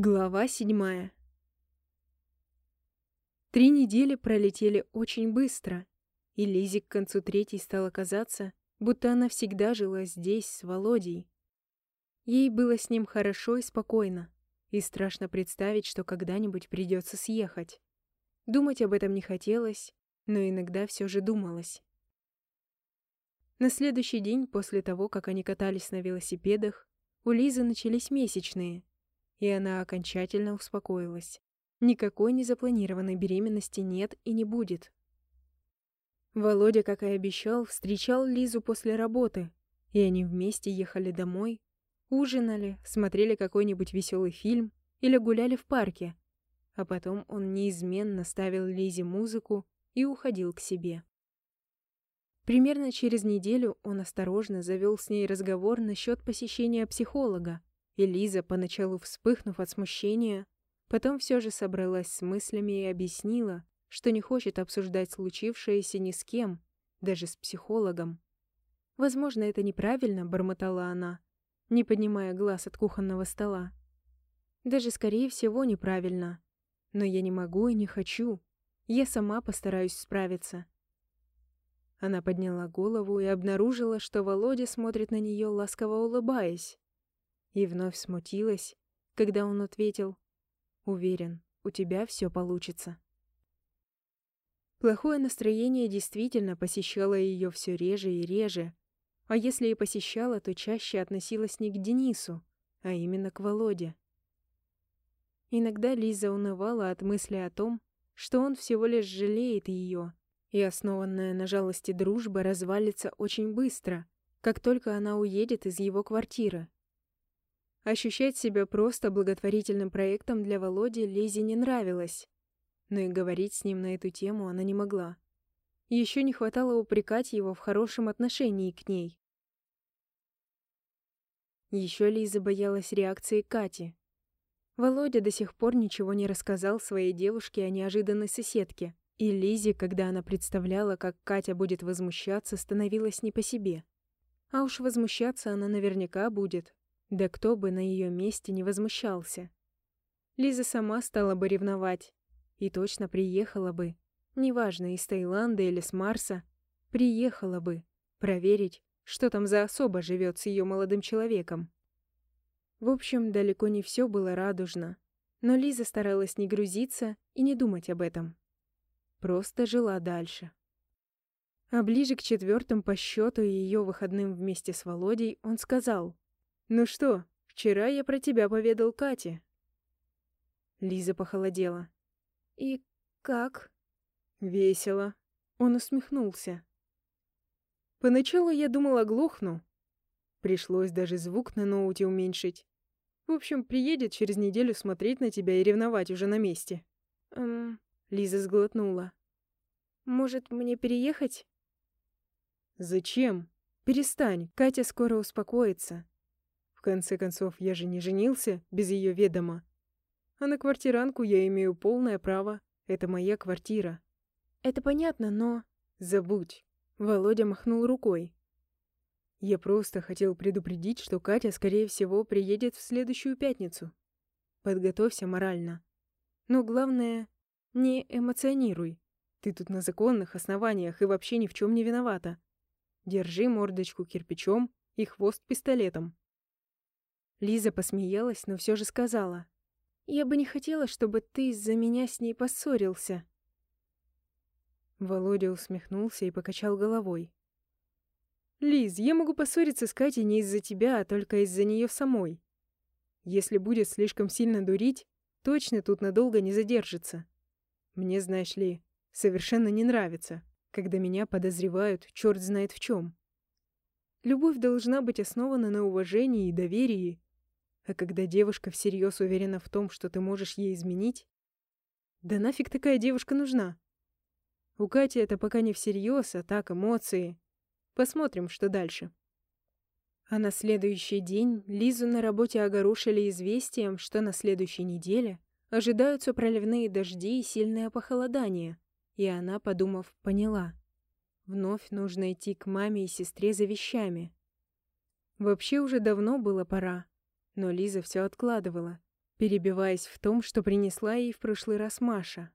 Глава седьмая. Три недели пролетели очень быстро, и Лизе к концу третьей стало казаться, будто она всегда жила здесь, с Володей. Ей было с ним хорошо и спокойно, и страшно представить, что когда-нибудь придется съехать. Думать об этом не хотелось, но иногда все же думалось. На следующий день после того, как они катались на велосипедах, у Лизы начались месячные, и она окончательно успокоилась. Никакой незапланированной беременности нет и не будет. Володя, как и обещал, встречал Лизу после работы, и они вместе ехали домой, ужинали, смотрели какой-нибудь веселый фильм или гуляли в парке, а потом он неизменно ставил Лизе музыку и уходил к себе. Примерно через неделю он осторожно завел с ней разговор насчет посещения психолога, и поначалу вспыхнув от смущения, потом все же собралась с мыслями и объяснила, что не хочет обсуждать случившееся ни с кем, даже с психологом. «Возможно, это неправильно», — бормотала она, не поднимая глаз от кухонного стола. «Даже, скорее всего, неправильно. Но я не могу и не хочу. Я сама постараюсь справиться». Она подняла голову и обнаружила, что Володя смотрит на нее, ласково улыбаясь. И вновь смутилась, когда он ответил «Уверен, у тебя все получится». Плохое настроение действительно посещало ее все реже и реже, а если и посещало, то чаще относилось не к Денису, а именно к Володе. Иногда Лиза унывала от мысли о том, что он всего лишь жалеет ее, и основанная на жалости дружба развалится очень быстро, как только она уедет из его квартиры. Ощущать себя просто благотворительным проектом для Володи Лизе не нравилось, но и говорить с ним на эту тему она не могла. Еще не хватало упрекать его в хорошем отношении к ней. Еще Лиза боялась реакции Кати. Володя до сих пор ничего не рассказал своей девушке о неожиданной соседке, и Лизе, когда она представляла, как Катя будет возмущаться, становилось не по себе. А уж возмущаться она наверняка будет. Да кто бы на ее месте не возмущался. Лиза сама стала бы ревновать. И точно приехала бы. Неважно, из Таиланда или с Марса. Приехала бы. Проверить, что там за особа живет с ее молодым человеком. В общем, далеко не все было радужно. Но Лиза старалась не грузиться и не думать об этом. Просто жила дальше. А ближе к четвертым по счету ее выходным вместе с Володей он сказал. «Ну что, вчера я про тебя поведал Кате». Лиза похолодела. «И как?» «Весело». Он усмехнулся. Поначалу я думала, глохну. Пришлось даже звук на ноуте уменьшить. В общем, приедет через неделю смотреть на тебя и ревновать уже на месте. Эм, Лиза сглотнула. «Может, мне переехать?» «Зачем? Перестань, Катя скоро успокоится. В конце концов, я же не женился без ее ведома. А на квартиранку я имею полное право. Это моя квартира». «Это понятно, но...» «Забудь». Володя махнул рукой. «Я просто хотел предупредить, что Катя, скорее всего, приедет в следующую пятницу. Подготовься морально. Но главное, не эмоционируй. Ты тут на законных основаниях и вообще ни в чем не виновата. Держи мордочку кирпичом и хвост пистолетом. Лиза посмеялась, но все же сказала. «Я бы не хотела, чтобы ты из-за меня с ней поссорился». Володя усмехнулся и покачал головой. «Лиз, я могу поссориться с Катей не из-за тебя, а только из-за нее самой. Если будет слишком сильно дурить, точно тут надолго не задержится. Мне, знаешь ли, совершенно не нравится, когда меня подозревают черт знает в чем. Любовь должна быть основана на уважении и доверии, а когда девушка всерьез уверена в том, что ты можешь ей изменить, да нафиг такая девушка нужна? У Кати это пока не всерьез, а так эмоции. Посмотрим, что дальше. А на следующий день Лизу на работе огорошили известием, что на следующей неделе Ожидаются проливные дожди и сильное похолодание. И она, подумав, поняла. Вновь нужно идти к маме и сестре за вещами. Вообще уже давно было пора, но Лиза все откладывала. перебиваясь в том, что принесла ей в прошлый раз Маша.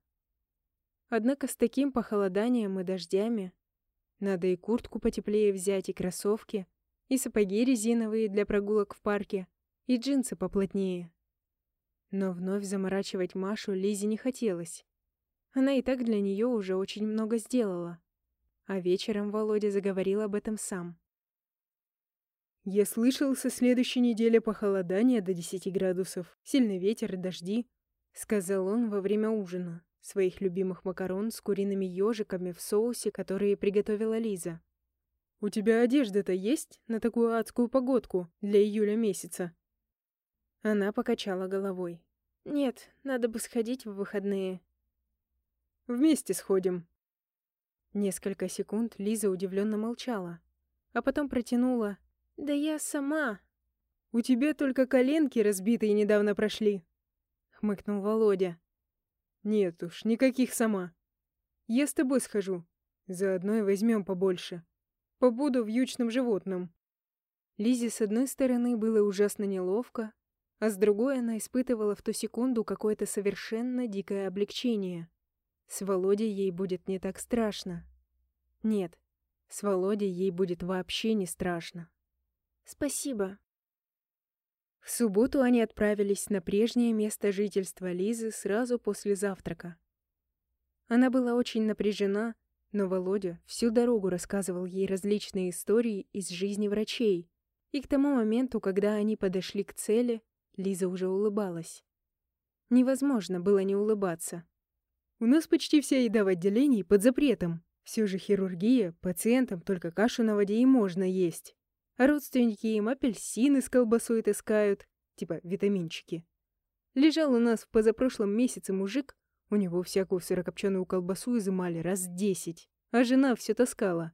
Однако с таким похолоданием и дождями надо и куртку потеплее взять, и кроссовки, и сапоги резиновые для прогулок в парке, и джинсы поплотнее. Но вновь заморачивать Машу Лизе не хотелось. Она и так для нее уже очень много сделала. А вечером Володя заговорил об этом сам. «Я слышал, со следующей недели похолодание до 10 градусов, сильный ветер и дожди», — сказал он во время ужина, своих любимых макарон с куриными ежиками в соусе, которые приготовила Лиза. «У тебя одежда-то есть на такую адскую погодку для июля месяца?» Она покачала головой. «Нет, надо бы сходить в выходные». «Вместе сходим». Несколько секунд Лиза удивленно молчала, а потом протянула «Да я сама». «У тебя только коленки разбитые недавно прошли», — хмыкнул Володя. «Нет уж, никаких сама. Я с тобой схожу. Заодно и возьмем побольше. Побуду вьючным животным». Лизе с одной стороны было ужасно неловко, а с другой она испытывала в ту секунду какое-то совершенно дикое облегчение. С Володей ей будет не так страшно. Нет, с Володей ей будет вообще не страшно. «Спасибо». В субботу они отправились на прежнее место жительства Лизы сразу после завтрака. Она была очень напряжена, но Володя всю дорогу рассказывал ей различные истории из жизни врачей, и к тому моменту, когда они подошли к цели, Лиза уже улыбалась. Невозможно было не улыбаться. «У нас почти вся еда в отделении под запретом. Все же хирургия, пациентам только кашу на воде и можно есть. Родственники им апельсины с колбасой таскают, типа витаминчики. Лежал у нас в позапрошлом месяце мужик, у него всякую сырокопченую колбасу изымали раз десять, а жена все таскала.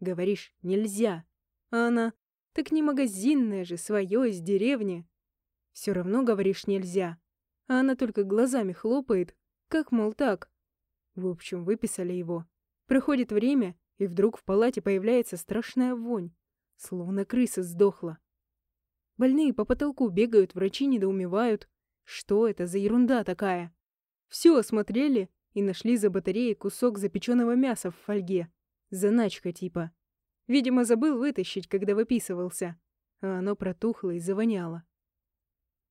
Говоришь, нельзя. А она, так не магазинная же, свое из деревни. Все равно, говоришь, нельзя. А она только глазами хлопает, как, мол, так. В общем, выписали его. Проходит время, и вдруг в палате появляется страшная вонь. Словно крыса сдохла. Больные по потолку бегают, врачи недоумевают. Что это за ерунда такая? Все осмотрели и нашли за батареей кусок запеченного мяса в фольге. Заначка типа. Видимо, забыл вытащить, когда выписывался. А оно протухло и завоняло.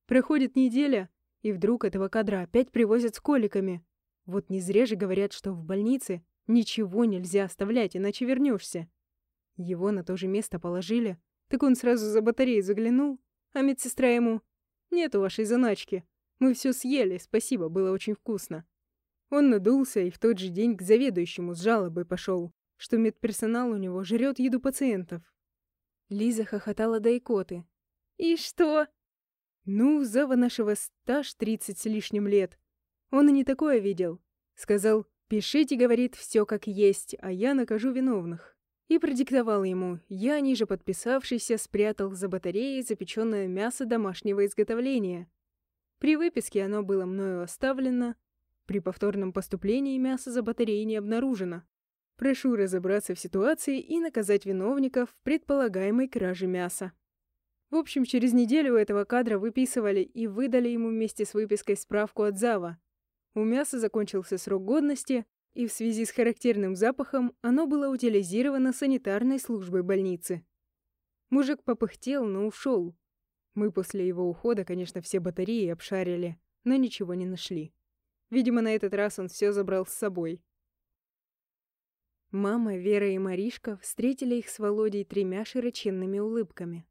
Проходит неделя, и вдруг этого кадра опять привозят с коликами. Вот не зря же говорят, что в больнице ничего нельзя оставлять, иначе вернешься. Его на то же место положили, так он сразу за батареей заглянул, а медсестра ему «Нету вашей заначки. Мы все съели, спасибо, было очень вкусно». Он надулся и в тот же день к заведующему с жалобой пошел, что медперсонал у него жрет еду пациентов. Лиза хохотала до икоты. «И что?» Ну, Зава нашего стаж тридцать с лишним лет. Он и не такое видел. Сказал, пишите, говорит, все как есть, а я накажу виновных. И продиктовал ему, я, ниже подписавшийся, спрятал за батареей запеченное мясо домашнего изготовления. При выписке оно было мною оставлено. При повторном поступлении мясо за батареей не обнаружено. Прошу разобраться в ситуации и наказать виновников предполагаемой кражи мяса. В общем, через неделю этого кадра выписывали и выдали ему вместе с выпиской справку от Зава. У мяса закончился срок годности, и в связи с характерным запахом оно было утилизировано санитарной службой больницы. Мужик попыхтел, но ушел. Мы после его ухода, конечно, все батареи обшарили, но ничего не нашли. Видимо, на этот раз он все забрал с собой. Мама, Вера и Маришка встретили их с Володей тремя широченными улыбками.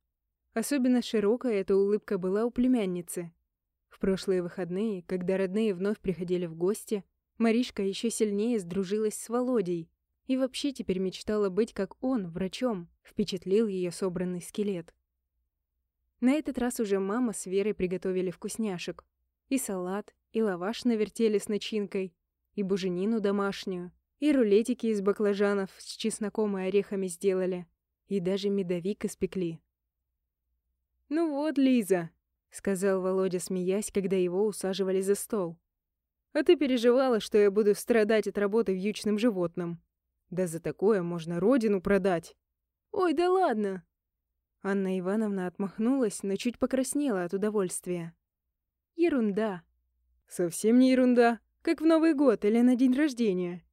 Особенно широкая эта улыбка была у племянницы. В прошлые выходные, когда родные вновь приходили в гости, Маришка еще сильнее сдружилась с Володей и вообще теперь мечтала быть как он, врачом, впечатлил ее собранный скелет. На этот раз уже мама с Верой приготовили вкусняшек. И салат, и лаваш навертели с начинкой, и буженину домашнюю, и рулетики из баклажанов с чесноком и орехами сделали, и даже медовик испекли. «Ну вот, Лиза», — сказал Володя, смеясь, когда его усаживали за стол. «А ты переживала, что я буду страдать от работы вьючным животным. Да за такое можно родину продать». «Ой, да ладно!» Анна Ивановна отмахнулась, но чуть покраснела от удовольствия. Ерунда. Совсем не ерунда, как в Новый год или на день рождения.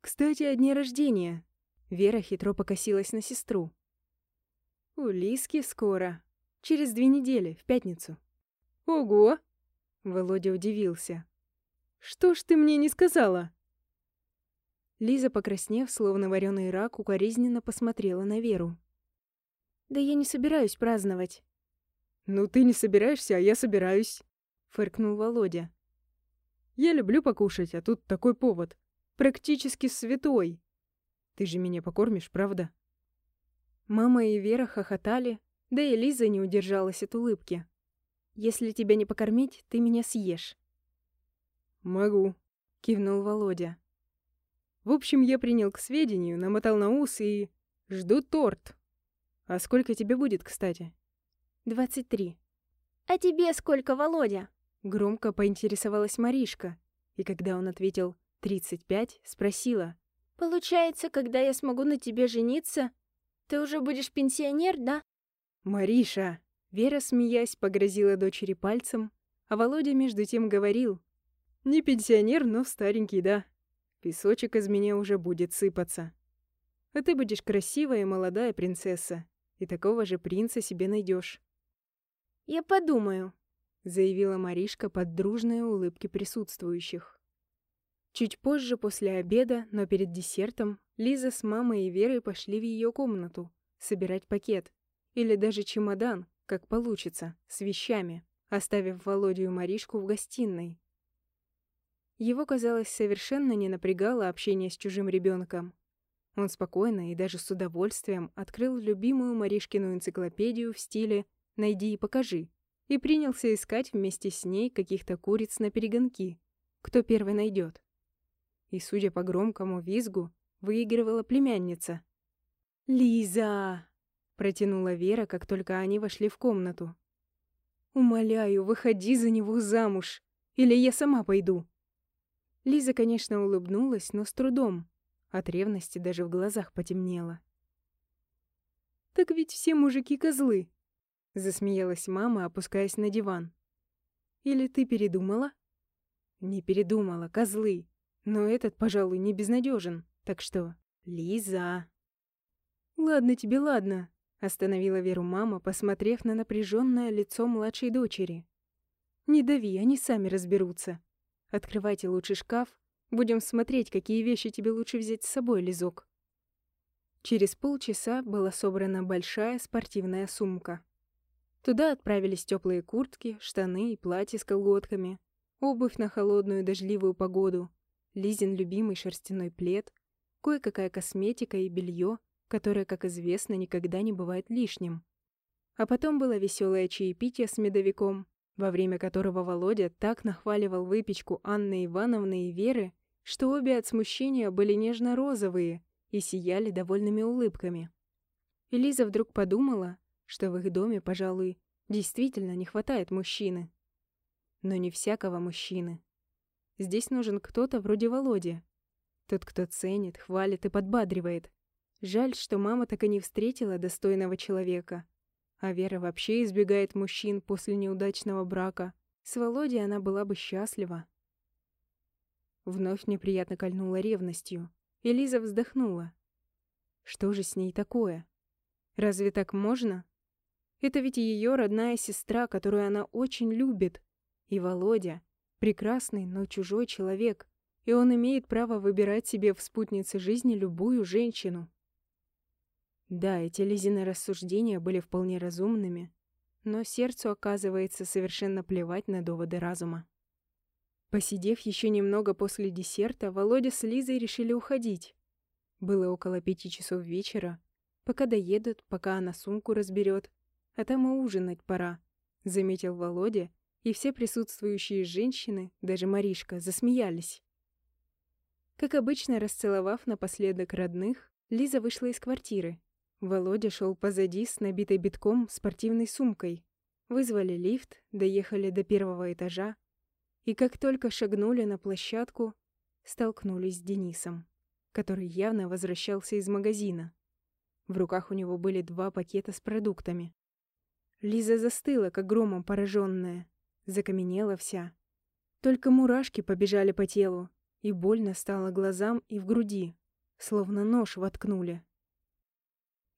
Кстати, о дне рождения. Вера хитро покосилась на сестру. У Лиски скоро. Через две недели, в пятницу. Ого! Володя удивился. Что ж ты мне не сказала? Лиза, покраснев, словно вареный рак, укоризненно посмотрела на Веру. «Да я не собираюсь праздновать». «Ну ты не собираешься, а я собираюсь», — фыркнул Володя. «Я люблю покушать, а тут такой повод. Практически святой. Ты же меня покормишь, правда?» Мама и Вера хохотали, да и Лиза не удержалась от улыбки. «Если тебя не покормить, ты меня съешь». «Могу», — кивнул Володя. В общем, я принял к сведению, намотал на ус и... Жду торт. А сколько тебе будет, кстати? Двадцать три. А тебе сколько, Володя? Громко поинтересовалась Маришка. И когда он ответил «тридцать пять», спросила. Получается, когда я смогу на тебе жениться, ты уже будешь пенсионер, да? Мариша! Вера, смеясь, погрозила дочери пальцем, а Володя между тем говорил. Не пенсионер, но старенький, да. Песочек из меня уже будет сыпаться. А ты будешь красивая и молодая принцесса, и такого же принца себе найдешь. «Я подумаю», — заявила Маришка под дружные улыбки присутствующих. Чуть позже, после обеда, но перед десертом, Лиза с мамой и Верой пошли в ее комнату собирать пакет. Или даже чемодан, как получится, с вещами, оставив Володю и Маришку в гостиной. Его, казалось, совершенно не напрягало общение с чужим ребенком. Он спокойно и даже с удовольствием открыл любимую Маришкину энциклопедию в стиле «найди и покажи» и принялся искать вместе с ней каких-то куриц на перегонки, кто первый найдет. И, судя по громкому визгу, выигрывала племянница. «Лиза!» — протянула Вера, как только они вошли в комнату. «Умоляю, выходи за него замуж, или я сама пойду!» Лиза, конечно, улыбнулась, но с трудом. От ревности даже в глазах потемнело. «Так ведь все мужики козлы!» — засмеялась мама, опускаясь на диван. «Или ты передумала?» «Не передумала, козлы. Но этот, пожалуй, не безнадежен. Так что, Лиза...» «Ладно тебе, ладно», — остановила Веру мама, посмотрев на напряженное лицо младшей дочери. «Не дави, они сами разберутся. Открывайте лучше шкаф. Будем смотреть, какие вещи тебе лучше взять с собой, Лизок. Через полчаса была собрана большая спортивная сумка. Туда отправились теплые куртки, штаны и платья с колготками, обувь на холодную дождливую погоду, Лизин любимый шерстяной плед, кое-какая косметика и белье, которое, как известно, никогда не бывает лишним. А потом было веселое чаепитие с медовиком, во время которого Володя так нахваливал выпечку Анны Ивановны и Веры, что обе от смущения были нежно-розовые и сияли довольными улыбками. И Лиза вдруг подумала, что в их доме, пожалуй, действительно не хватает мужчины. Но не всякого мужчины. Здесь нужен кто-то вроде Володи. Тот, кто ценит, хвалит и подбадривает. Жаль, что мама так и не встретила достойного человека. А Вера вообще избегает мужчин после неудачного брака. С Володей она была бы счастлива. Вновь неприятно кольнула ревностью. И Лиза вздохнула. Что же с ней такое? Разве так можно? Это ведь ее родная сестра, которую она очень любит. И Володя — прекрасный, но чужой человек. И он имеет право выбирать себе в спутнице жизни любую женщину. Да, эти Лизины рассуждения были вполне разумными, но сердцу, оказывается, совершенно плевать на доводы разума. Посидев еще немного после десерта, Володя с Лизой решили уходить. Было около пяти часов вечера. Пока доедут, пока она сумку разберет, а там и ужинать пора, заметил Володя, и все присутствующие женщины, даже Маришка, засмеялись. Как обычно, расцеловав напоследок родных, Лиза вышла из квартиры, Володя шел позади с набитой битком спортивной сумкой. Вызвали лифт, доехали до первого этажа, и как только шагнули на площадку, столкнулись с Денисом, который явно возвращался из магазина. В руках у него были два пакета с продуктами. Лиза застыла, как громом пораженная. закаменела вся. Только мурашки побежали по телу, и больно стало глазам и в груди, словно нож воткнули.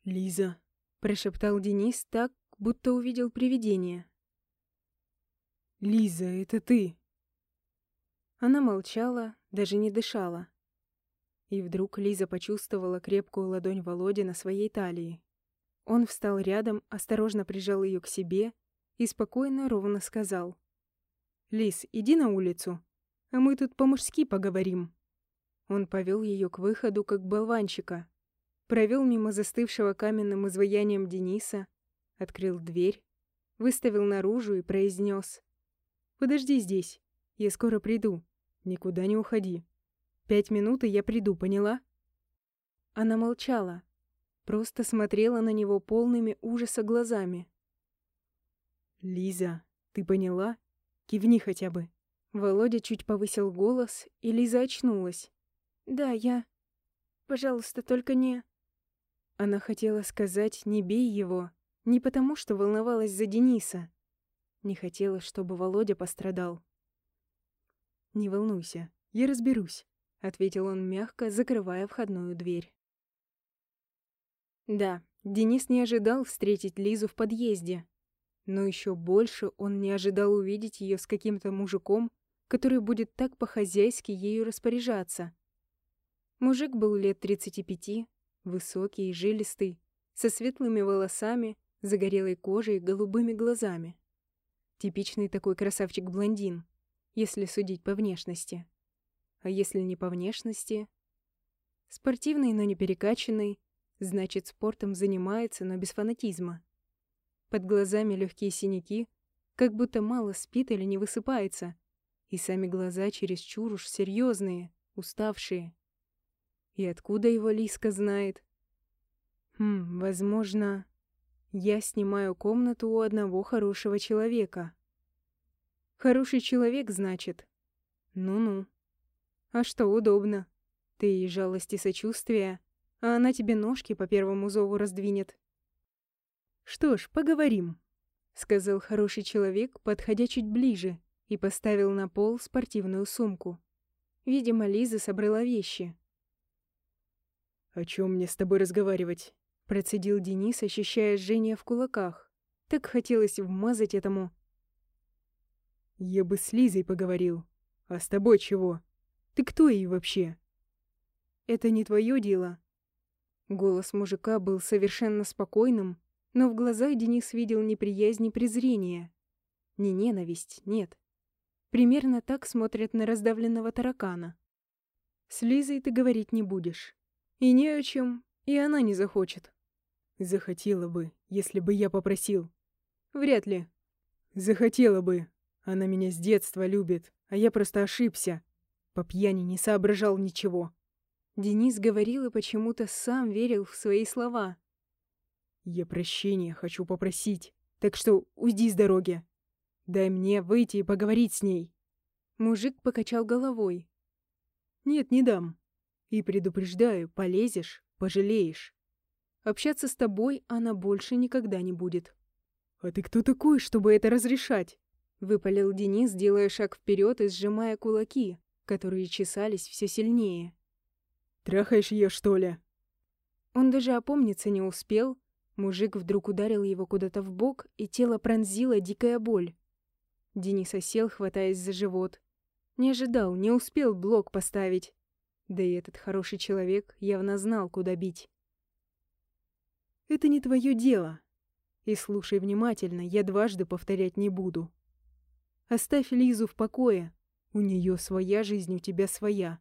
«Лиза», — прошептал Денис так, будто увидел привидение. «Лиза, это ты!» Она молчала, даже не дышала. И вдруг Лиза почувствовала крепкую ладонь Володи на своей талии. Он встал рядом, осторожно прижал ее к себе и спокойно, ровно сказал. «Лиз, иди на улицу, а мы тут по-мужски поговорим». Он повел ее к выходу, как болванчика, провел мимо застывшего каменным изваянием Дениса, открыл дверь, выставил наружу и произнес: «Подожди здесь, я скоро приду, никуда не уходи. Пять минут, и я приду, поняла?» Она молчала, просто смотрела на него полными ужаса глазами. «Лиза, ты поняла? Кивни хотя бы». Володя чуть повысил голос, и Лиза очнулась. «Да, я... Пожалуйста, только не...» Она хотела сказать «не бей его», не потому, что волновалась за Дениса. Не хотела, чтобы Володя пострадал. «Не волнуйся, я разберусь», — ответил он мягко, закрывая входную дверь. Да, Денис не ожидал встретить Лизу в подъезде. Но еще больше он не ожидал увидеть ее с каким-то мужиком, который будет так по-хозяйски ею распоряжаться. Мужик был лет 35, высокий и жилистый, со светлыми волосами, загорелой кожей и голубыми глазами. Типичный такой красавчик-блондин, если судить по внешности. А если не по внешности? Спортивный, но не перекачанный, значит, спортом занимается, но без фанатизма. Под глазами легкие синяки, как будто мало спит или не высыпается, и сами глаза чересчур уж серьезные, уставшие. И откуда его Лиска знает? Хм, возможно, я снимаю комнату у одного хорошего человека. Хороший человек, значит? Ну-ну. А что, удобно. Ты ей жалости сочувствия, а она тебе ножки по первому зову раздвинет. «Что ж, поговорим», — сказал хороший человек, подходя чуть ближе, и поставил на пол спортивную сумку. Видимо, Лиза собрала вещи. «О чем мне с тобой разговаривать?» — процедил Денис, ощущая жжение в кулаках. Так хотелось вмазать этому. «Я бы с Лизой поговорил. А с тобой чего? Ты кто ей вообще?» «Это не твое дело». Голос мужика был совершенно спокойным, но в глазах Денис видел неприязнь и презрение. Не ненависть, нет. Примерно так смотрят на раздавленного таракана. С Лизой ты говорить не будешь. И не о чем, и она не захочет. Захотела бы, если бы я попросил. Вряд ли. Захотела бы. Она меня с детства любит, а я просто ошибся. По пьяни не соображал ничего. Денис говорил и почему-то сам верил в свои слова. Я прощения хочу попросить, так что уйди с дороги. Дай мне выйти и поговорить с ней. Мужик покачал головой. Нет, не дам. И предупреждаю, полезешь, пожалеешь. Общаться с тобой она больше никогда не будет. А ты кто такой, чтобы это разрешать? Выпалил Денис, делая шаг вперед и сжимая кулаки, которые чесались все сильнее. Трахаешь ее, что ли? Он даже опомниться не успел, Мужик вдруг ударил его куда-то в бок, и тело пронзила дикая боль. Денис осел, хватаясь за живот. Не ожидал, не успел блок поставить. Да и этот хороший человек явно знал, куда бить. «Это не твое дело. И слушай внимательно, я дважды повторять не буду. Оставь Лизу в покое. У нее своя жизнь, у тебя своя.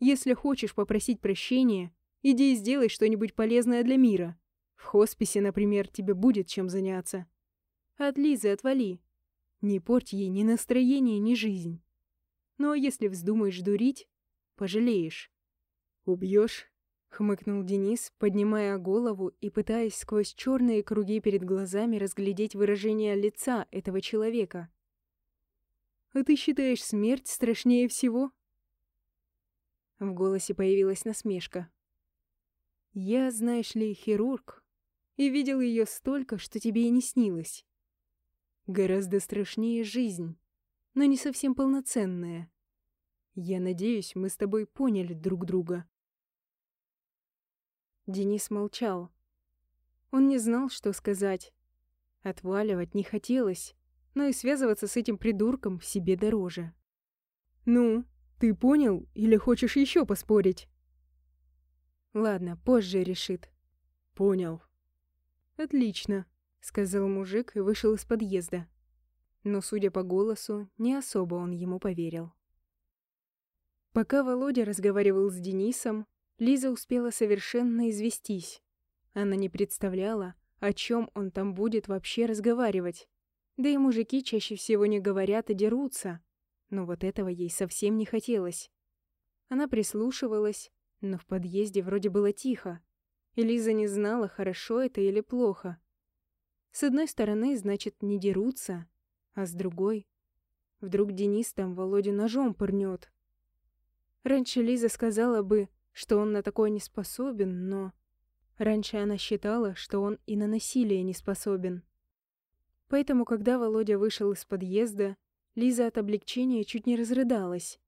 Если хочешь попросить прощения, иди и сделай что-нибудь полезное для мира. В хосписе, например, тебе будет чем заняться. От Лизы отвали. Не порть ей ни настроение, ни жизнь. Ну а если вздумаешь дурить, пожалеешь. Убьешь? хмыкнул Денис, поднимая голову и пытаясь сквозь черные круги перед глазами разглядеть выражение лица этого человека. «А ты считаешь смерть страшнее всего?» В голосе появилась насмешка. «Я, знаешь ли, хирург, и видел ее столько, что тебе и не снилось. гораздо страшнее жизнь, но не совсем полноценная. Я надеюсь, мы с тобой поняли друг друга. Денис молчал. Он не знал, что сказать. Отваливать не хотелось, но и связываться с этим придурком себе дороже. «Ну, ты понял или хочешь еще поспорить?» «Ладно, позже решит». «Понял». «Отлично», — сказал мужик и вышел из подъезда. Но, судя по голосу, не особо он ему поверил. Пока Володя разговаривал с Денисом, Лиза успела совершенно известись. Она не представляла, о чем он там будет вообще разговаривать. Да и мужики чаще всего не говорят, а дерутся. Но вот этого ей совсем не хотелось. Она прислушивалась, но в подъезде вроде было тихо. И Лиза не знала, хорошо это или плохо. С одной стороны, значит, не дерутся, а с другой... Вдруг Денис там Володю ножом пырнет. Раньше Лиза сказала бы, что он на такое не способен, но... Раньше она считала, что он и на насилие не способен. Поэтому, когда Володя вышел из подъезда, Лиза от облегчения чуть не разрыдалась.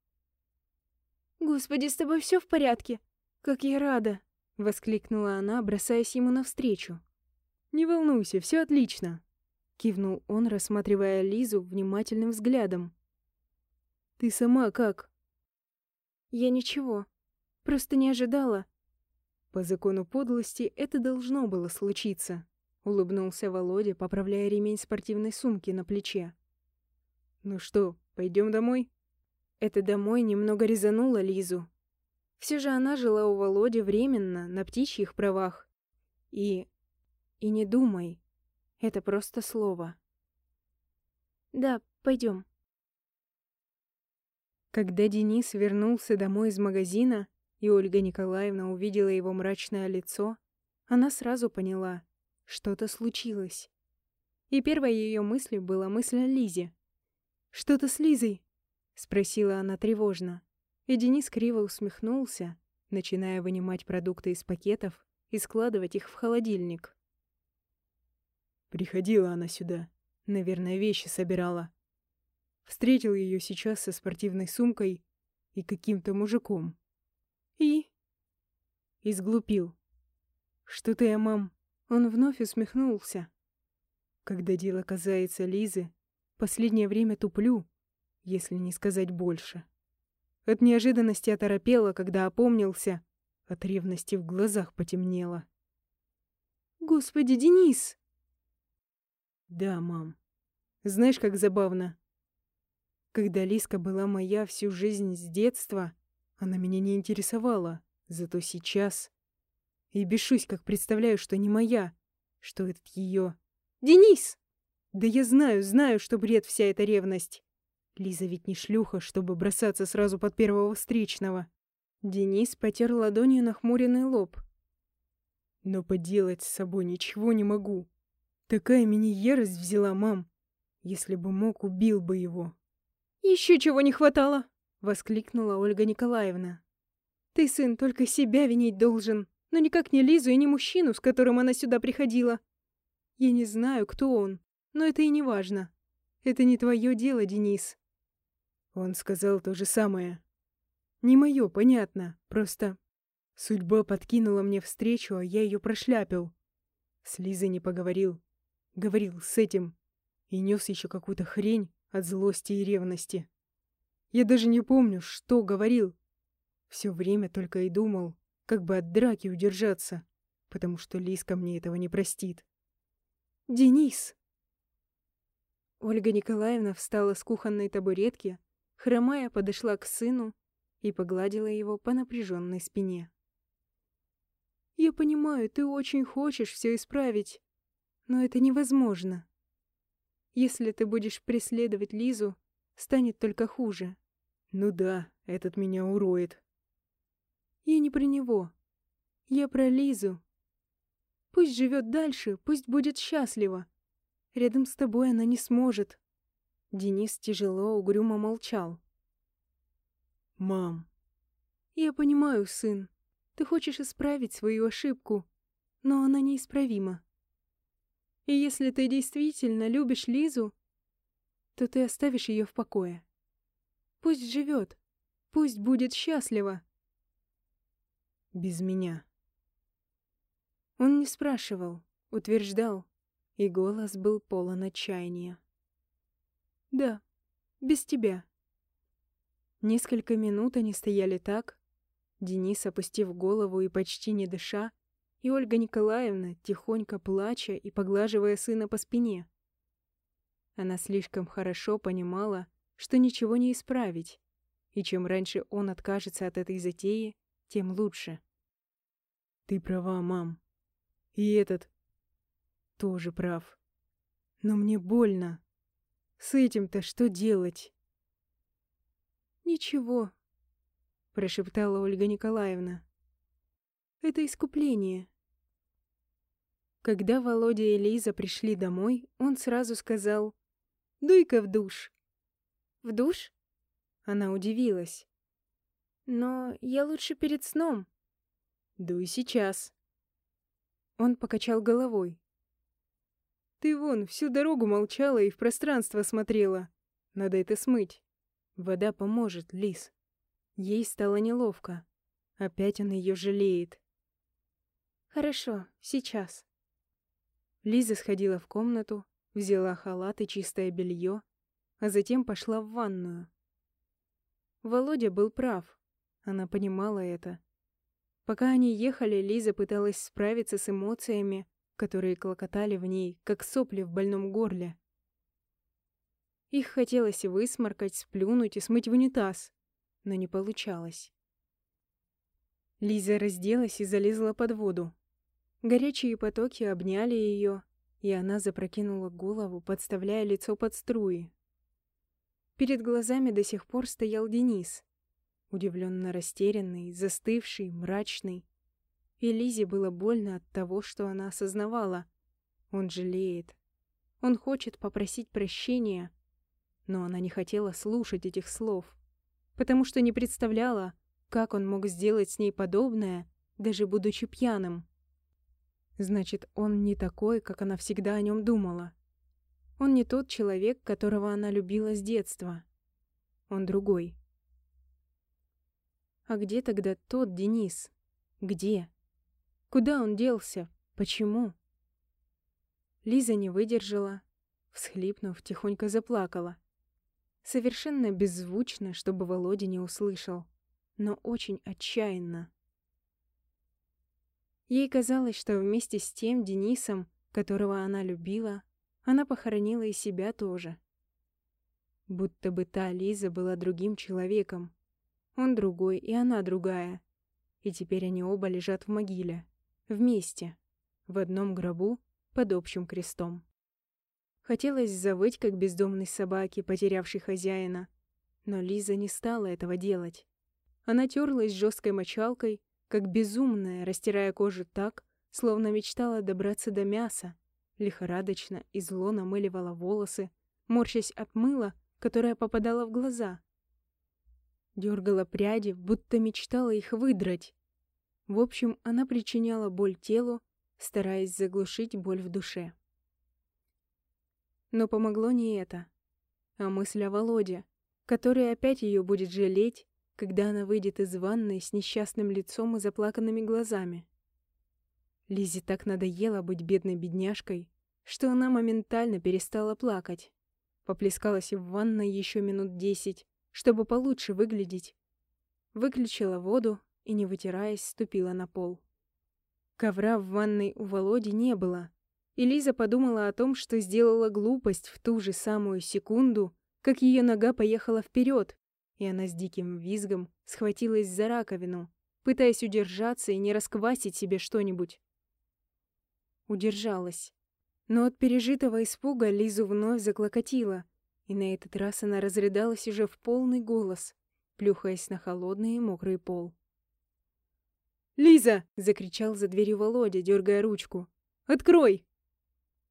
«Господи, с тобой все в порядке? Как я рада!» — воскликнула она, бросаясь ему навстречу. «Не волнуйся, все отлично!» — кивнул он, рассматривая Лизу внимательным взглядом. «Ты сама как?» «Я ничего. Просто не ожидала». «По закону подлости это должно было случиться», — улыбнулся Володя, поправляя ремень спортивной сумки на плече. «Ну что, пойдем домой?» Это домой немного резануло Лизу. Все же она жила у Володи временно, на птичьих правах. И... и не думай. Это просто слово. «Да, пойдем. Когда Денис вернулся домой из магазина, и Ольга Николаевна увидела его мрачное лицо, она сразу поняла, что-то случилось. И первой ее мыслью была мысль о Лизе. «Что-то с Лизой?» — спросила она тревожно. И Денис криво усмехнулся, начиная вынимать продукты из пакетов и складывать их в холодильник. Приходила она сюда. Наверное, вещи собирала. Встретил ее сейчас со спортивной сумкой и каким-то мужиком. И? Изглупил. Что ты, мам? Он вновь усмехнулся. Когда дело касается Лизы, последнее время туплю, если не сказать больше. От неожиданности оторопела, когда опомнился, от ревности в глазах потемнело. «Господи, Денис!» «Да, мам. Знаешь, как забавно? Когда Лиска была моя всю жизнь с детства, она меня не интересовала, зато сейчас... И бешусь, как представляю, что не моя, что этот ее... «Денис!» «Да я знаю, знаю, что бред вся эта ревность. Лиза ведь не шлюха, чтобы бросаться сразу под первого встречного. Денис потер ладонью нахмуренный лоб. Но поделать с собой ничего не могу. Такая меня ярость взяла, мам. Если бы мог, убил бы его. Еще чего не хватало, воскликнула Ольга Николаевна. Ты, сын, только себя винить должен, но никак не Лизу и не мужчину, с которым она сюда приходила. Я не знаю, кто он, но это и не важно. Это не твое дело, Денис. Он сказал то же самое. Не мое, понятно, просто судьба подкинула мне встречу, а я ее прошляпил. С Лизой не поговорил. Говорил с этим. И нес еще какую-то хрень от злости и ревности. Я даже не помню, что говорил. Все время только и думал, как бы от драки удержаться, потому что Лизка мне этого не простит. «Денис!» Ольга Николаевна встала с кухонной табуретки, Хромая подошла к сыну и погладила его по напряженной спине. «Я понимаю, ты очень хочешь все исправить, но это невозможно. Если ты будешь преследовать Лизу, станет только хуже». «Ну да, этот меня уроет». «Я не про него. Я про Лизу. Пусть живет дальше, пусть будет счастлива. Рядом с тобой она не сможет. Денис тяжело, угрюмо молчал. «Мам». «Я понимаю, сын. Ты хочешь исправить свою ошибку, но она неисправима. И если ты действительно любишь Лизу, то ты оставишь ее в покое. Пусть живет, пусть будет счастлива. Без меня. Он не спрашивал, утверждал, и голос был полон отчаяния. Да, без тебя. Несколько минут они стояли так, Денис, опустив голову и почти не дыша, и Ольга Николаевна, тихонько плача и поглаживая сына по спине. Она слишком хорошо понимала, что ничего не исправить, и чем раньше он откажется от этой затеи, тем лучше. «Ты права, мам. И этот тоже прав. Но мне больно. С этим-то что делать?» «Ничего», — прошептала Ольга Николаевна. «Это искупление». Когда Володя и Лиза пришли домой, он сразу сказал Дуй-ка в душ». «В душ?» Она удивилась. «Но я лучше перед сном». «Дуй сейчас». Он покачал головой. «Ты вон всю дорогу молчала и в пространство смотрела. Надо это смыть. Вода поможет, Лис». Ей стало неловко. Опять он ее жалеет. «Хорошо, сейчас». Лиза сходила в комнату, взяла халат и чистое белье, а затем пошла в ванную. Володя был прав. Она понимала это. Пока они ехали, Лиза пыталась справиться с эмоциями, которые клокотали в ней, как сопли в больном горле. Их хотелось высморкать, сплюнуть и смыть в унитаз, но не получалось. Лиза разделась и залезла под воду. Горячие потоки обняли ее, и она запрокинула голову, подставляя лицо под струи. Перед глазами до сих пор стоял Денис, удивленно растерянный, застывший, мрачный. И Лизе было больно от того, что она осознавала. Он жалеет. Он хочет попросить прощения, но она не хотела слушать этих слов, потому что не представляла, как он мог сделать с ней подобное, даже будучи пьяным. Значит, он не такой, как она всегда о нем думала. Он не тот человек, которого она любила с детства. Он другой. А где тогда тот Денис? Где? Куда он делся? Почему? Лиза не выдержала, всхлипнув, тихонько заплакала. Совершенно беззвучно, чтобы Володя не услышал, но очень отчаянно. Ей казалось, что вместе с тем Денисом, которого она любила, она похоронила и себя тоже. Будто бы та Лиза была другим человеком. Он другой, и она другая. И теперь они оба лежат в могиле. Вместе. В одном гробу, под общим крестом. Хотелось завыть, как бездомной собаке, потерявшей хозяина. Но Лиза не стала этого делать. Она терлась жесткой мочалкой, как безумная, растирая кожу так, словно мечтала добраться до мяса, лихорадочно и зло намыливала волосы, морщась от мыла, которое попадало в глаза. Дергала пряди, будто мечтала их выдрать. В общем, она причиняла боль телу, стараясь заглушить боль в душе. Но помогло не это, а мысль о Володе, который опять ее будет жалеть когда она выйдет из ванной с несчастным лицом и заплаканными глазами. Лизе так надоело быть бедной бедняжкой, что она моментально перестала плакать. Поплескалась в ванной еще минут десять, чтобы получше выглядеть. Выключила воду и, не вытираясь, ступила на пол. Ковра в ванной у Володи не было, и Лиза подумала о том, что сделала глупость в ту же самую секунду, как ее нога поехала вперед, и она с диким визгом схватилась за раковину, пытаясь удержаться и не расквасить себе что-нибудь. Удержалась. Но от пережитого испуга Лизу вновь заклокотила, и на этот раз она разрыдалась уже в полный голос, плюхаясь на холодный и мокрый пол. «Лиза!» — закричал за дверью Володя, дергая ручку. «Открой!»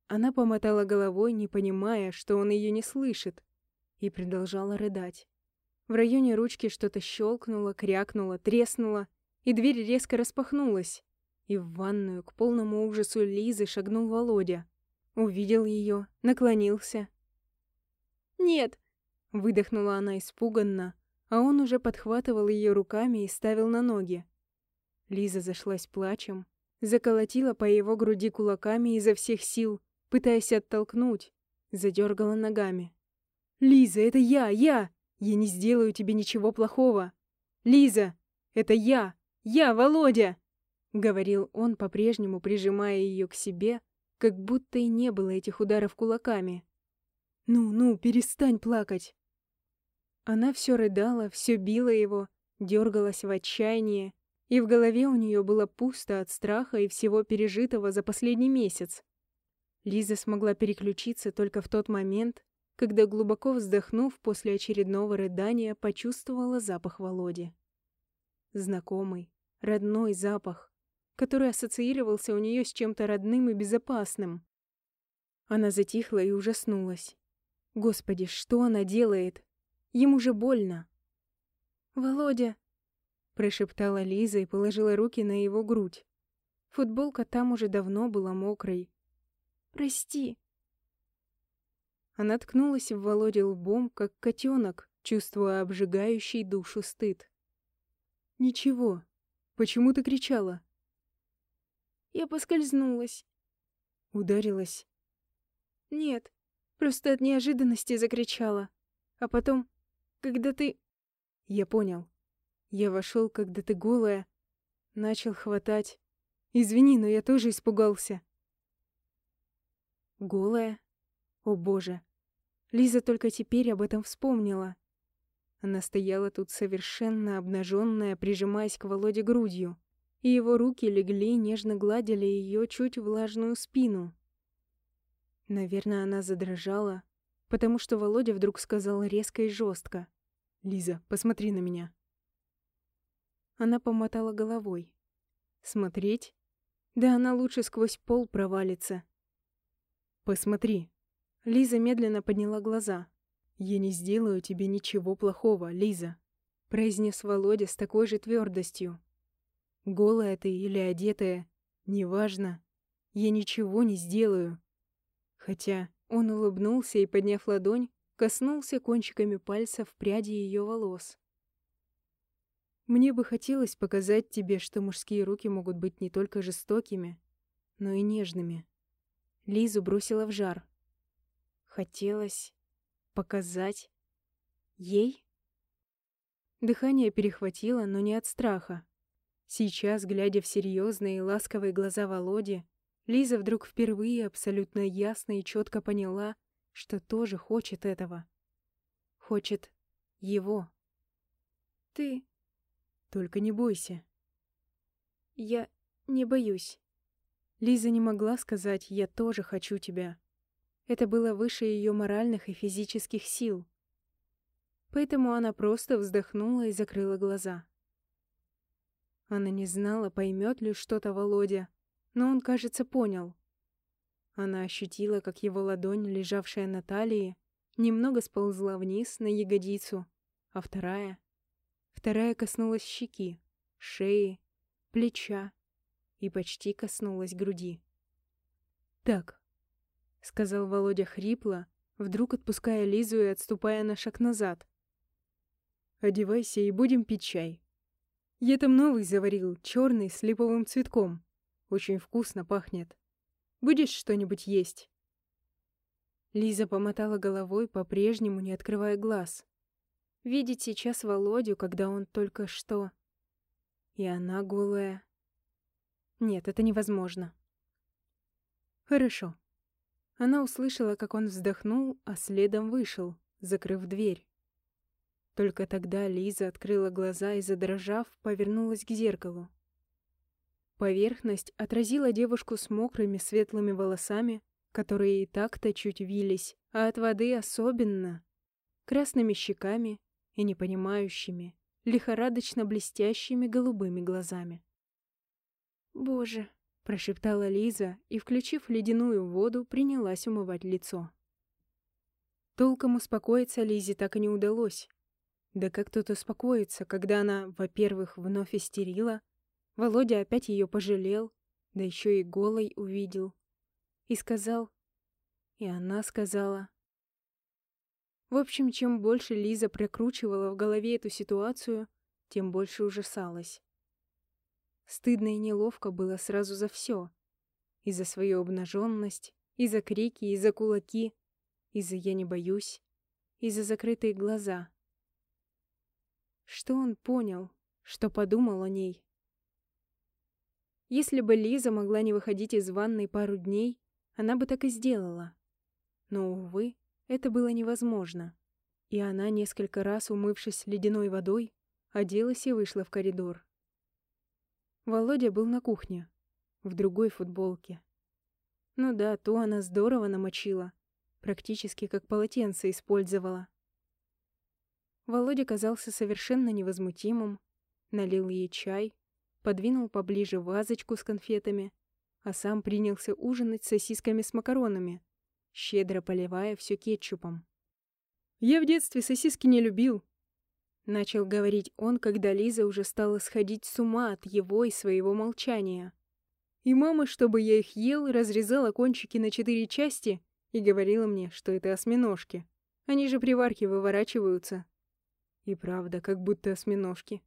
Она помотала головой, не понимая, что он ее не слышит, и продолжала рыдать. В районе ручки что-то щелкнуло, крякнуло, треснуло, и дверь резко распахнулась. И в ванную к полному ужасу Лизы шагнул Володя. Увидел ее, наклонился. Нет!» Выдохнула она испуганно, а он уже подхватывал ее руками и ставил на ноги. Лиза зашлась плачем, заколотила по его груди кулаками изо всех сил, пытаясь оттолкнуть, задергала ногами. «Лиза, это я, я! Я не сделаю тебе ничего плохого! Лиза, это я, я, Володя!» — говорил он, по-прежнему прижимая ее к себе, как будто и не было этих ударов кулаками. «Ну, ну, перестань плакать!» Она все рыдала, все била его, дергалась в отчаянии, и в голове у нее было пусто от страха и всего пережитого за последний месяц. Лиза смогла переключиться только в тот момент, когда, глубоко вздохнув после очередного рыдания, почувствовала запах Володи. Знакомый, родной запах, который ассоциировался у нее с чем-то родным и безопасным. Она затихла и ужаснулась. Господи, что она делает? Ему же больно. «Володя!» — прошептала Лиза и положила руки на его грудь. Футболка там уже давно была мокрой. «Прости!» Она ткнулась в Володе лбом, как котенок, чувствуя обжигающий душу стыд. «Ничего. Почему ты кричала?» Я поскользнулась. Ударилась? Нет, просто от неожиданности закричала. А потом, когда ты... Я понял. Я вошел, когда ты голая. Начал хватать. Извини, но я тоже испугался. Голая? О боже. Лиза только теперь об этом вспомнила. Она стояла тут совершенно обнаженная, прижимаясь к Володе грудью и его руки легли, нежно гладили ее чуть влажную спину. Наверное, она задрожала, потому что Володя вдруг сказал резко и жестко. «Лиза, посмотри на меня». Она помотала головой. «Смотреть? Да она лучше сквозь пол провалится». «Посмотри». Лиза медленно подняла глаза. «Я не сделаю тебе ничего плохого, Лиза», — произнес Володя с такой же твердостью. Голая ты или одетая, неважно. Я ничего не сделаю. Хотя он улыбнулся и, подняв ладонь, коснулся кончиками пальцев пряди ее волос. Мне бы хотелось показать тебе, что мужские руки могут быть не только жестокими, но и нежными. Лизу бросила в жар. Хотелось показать ей? Дыхание перехватило, но не от страха. Сейчас, глядя в серьезные и ласковые глаза Володи, Лиза вдруг впервые абсолютно ясно и четко поняла, что тоже хочет этого. Хочет его. Ты... Только не бойся. Я не боюсь. Лиза не могла сказать «я тоже хочу тебя». Это было выше ее моральных и физических сил. Поэтому она просто вздохнула и закрыла глаза. Она не знала, поймет ли что-то Володя, но он, кажется, понял. Она ощутила, как его ладонь, лежавшая на талии, немного сползла вниз на ягодицу, а вторая... Вторая коснулась щеки, шеи, плеча и почти коснулась груди. «Так», — сказал Володя хрипло, вдруг отпуская Лизу и отступая на шаг назад. «Одевайся и будем пить чай». Я там новый заварил, черный, с липовым цветком. Очень вкусно пахнет. Будешь что-нибудь есть?» Лиза помотала головой, по-прежнему не открывая глаз. Видеть сейчас Володю, когда он только что... И она голая. Нет, это невозможно. Хорошо. Она услышала, как он вздохнул, а следом вышел, закрыв дверь. Только тогда Лиза открыла глаза и, задрожав, повернулась к зеркалу. Поверхность отразила девушку с мокрыми светлыми волосами, которые и так-то чуть вились, а от воды особенно, красными щеками и непонимающими, лихорадочно блестящими голубыми глазами. «Боже!» — прошептала Лиза и, включив ледяную воду, принялась умывать лицо. Толком успокоиться Лизе так и не удалось. Да как тут успокоиться, когда она, во-первых, вновь истерила, Володя опять ее пожалел, да еще и голой увидел. И сказал, и она сказала. В общем, чем больше Лиза прокручивала в голове эту ситуацию, тем больше ужасалась. Стыдно и неловко было сразу за все. И за свою обнаженность, и за крики, и за кулаки, и за «я не боюсь», и за закрытые глаза. Что он понял, что подумал о ней? Если бы Лиза могла не выходить из ванной пару дней, она бы так и сделала. Но, увы, это было невозможно. И она, несколько раз умывшись ледяной водой, оделась и вышла в коридор. Володя был на кухне, в другой футболке. Ну да, то она здорово намочила, практически как полотенце использовала. Володя казался совершенно невозмутимым, налил ей чай, подвинул поближе вазочку с конфетами, а сам принялся ужинать сосисками с макаронами, щедро поливая все кетчупом. «Я в детстве сосиски не любил», — начал говорить он, когда Лиза уже стала сходить с ума от его и своего молчания. И мама, чтобы я их ел, разрезала кончики на четыре части и говорила мне, что это осьминожки. Они же при варке выворачиваются. И правда, как будто осьминожки.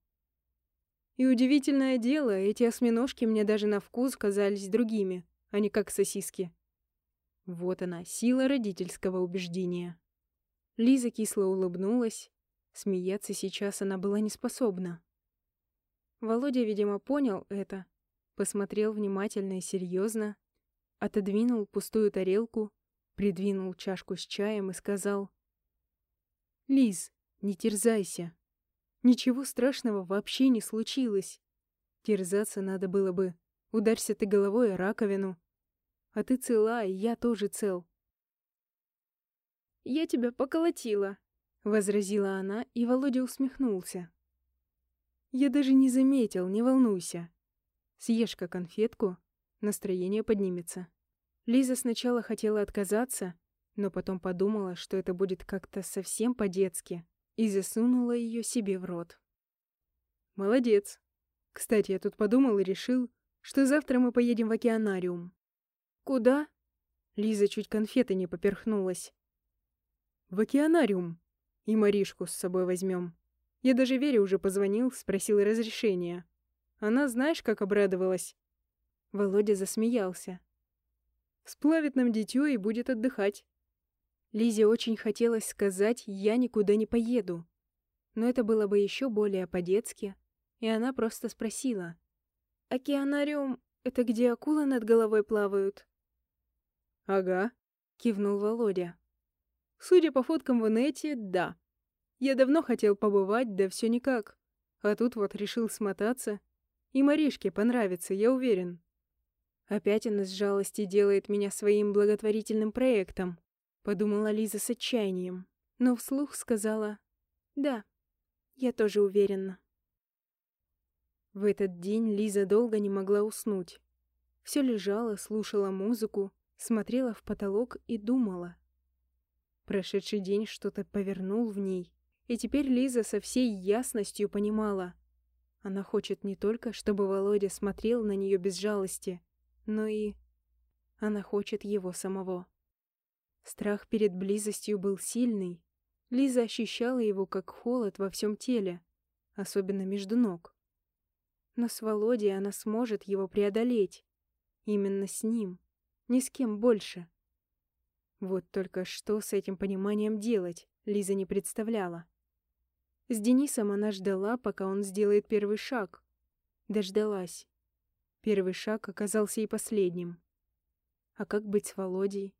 И удивительное дело, эти осьминожки мне даже на вкус казались другими, а не как сосиски. Вот она, сила родительского убеждения. Лиза кисло улыбнулась. Смеяться сейчас она была не способна. Володя, видимо, понял это, посмотрел внимательно и серьезно, отодвинул пустую тарелку, придвинул чашку с чаем и сказал «Лиз, не терзайся. Ничего страшного вообще не случилось. Терзаться надо было бы. Ударься ты головой о раковину. А ты цела, и я тоже цел. «Я тебя поколотила», — возразила она, и Володя усмехнулся. «Я даже не заметил, не волнуйся. Съешь-ка конфетку, настроение поднимется». Лиза сначала хотела отказаться, но потом подумала, что это будет как-то совсем по-детски, и засунула ее себе в рот. «Молодец. Кстати, я тут подумал и решил, что завтра мы поедем в океанариум». «Куда?» Лиза чуть конфеты не поперхнулась. «В океанариум. И Маришку с собой возьмем. Я даже Вере уже позвонил, спросил разрешения. Она, знаешь, как обрадовалась?» Володя засмеялся. «Сплавит нам дитё и будет отдыхать. Лизе очень хотелось сказать «я никуда не поеду», но это было бы еще более по-детски, и она просто спросила. «Океанариум — это где акулы над головой плавают?» «Ага», — кивнул Володя. «Судя по фоткам в инете, да. Я давно хотел побывать, да все никак. А тут вот решил смотаться. И Маришке понравится, я уверен». Опять она с жалости делает меня своим благотворительным проектом. Подумала Лиза с отчаянием, но вслух сказала «Да, я тоже уверена». В этот день Лиза долго не могла уснуть. Все лежала, слушала музыку, смотрела в потолок и думала. Прошедший день что-то повернул в ней, и теперь Лиза со всей ясностью понимала. Она хочет не только, чтобы Володя смотрел на нее без жалости, но и... Она хочет его самого. Страх перед близостью был сильный. Лиза ощущала его как холод во всем теле, особенно между ног. Но с Володей она сможет его преодолеть. Именно с ним, ни с кем больше. Вот только что с этим пониманием делать, Лиза не представляла. С Денисом она ждала, пока он сделает первый шаг. Дождалась. Первый шаг оказался и последним. А как быть с Володей?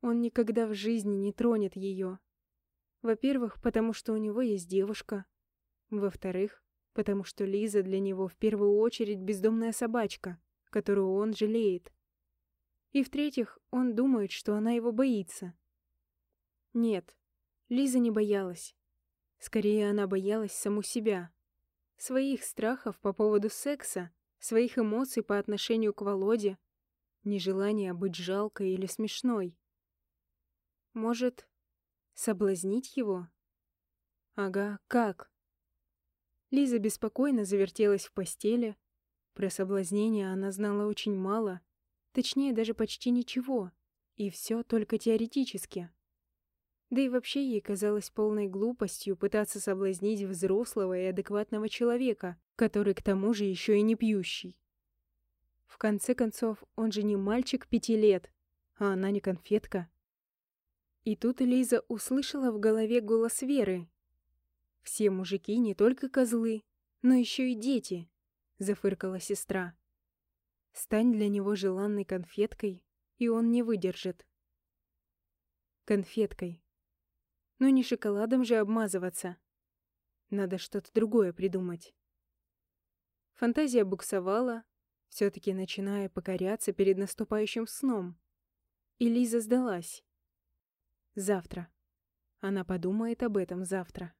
Он никогда в жизни не тронет ее. Во-первых, потому что у него есть девушка. Во-вторых, потому что Лиза для него в первую очередь бездомная собачка, которую он жалеет. И в-третьих, он думает, что она его боится. Нет, Лиза не боялась. Скорее, она боялась саму себя. Своих страхов по поводу секса, своих эмоций по отношению к Володе, нежелания быть жалкой или смешной. Может, соблазнить его? Ага, как? Лиза беспокойно завертелась в постели. Про соблазнение она знала очень мало, точнее, даже почти ничего, и все только теоретически. Да и вообще ей казалось полной глупостью пытаться соблазнить взрослого и адекватного человека, который к тому же еще и не пьющий. В конце концов, он же не мальчик пяти лет, а она не конфетка. И тут Лиза услышала в голове голос Веры. «Все мужики не только козлы, но еще и дети», — зафыркала сестра. «Стань для него желанной конфеткой, и он не выдержит». Конфеткой. Но не шоколадом же обмазываться. Надо что-то другое придумать. Фантазия буксовала, все таки начиная покоряться перед наступающим сном. И Лиза сдалась. Завтра. Она подумает об этом завтра.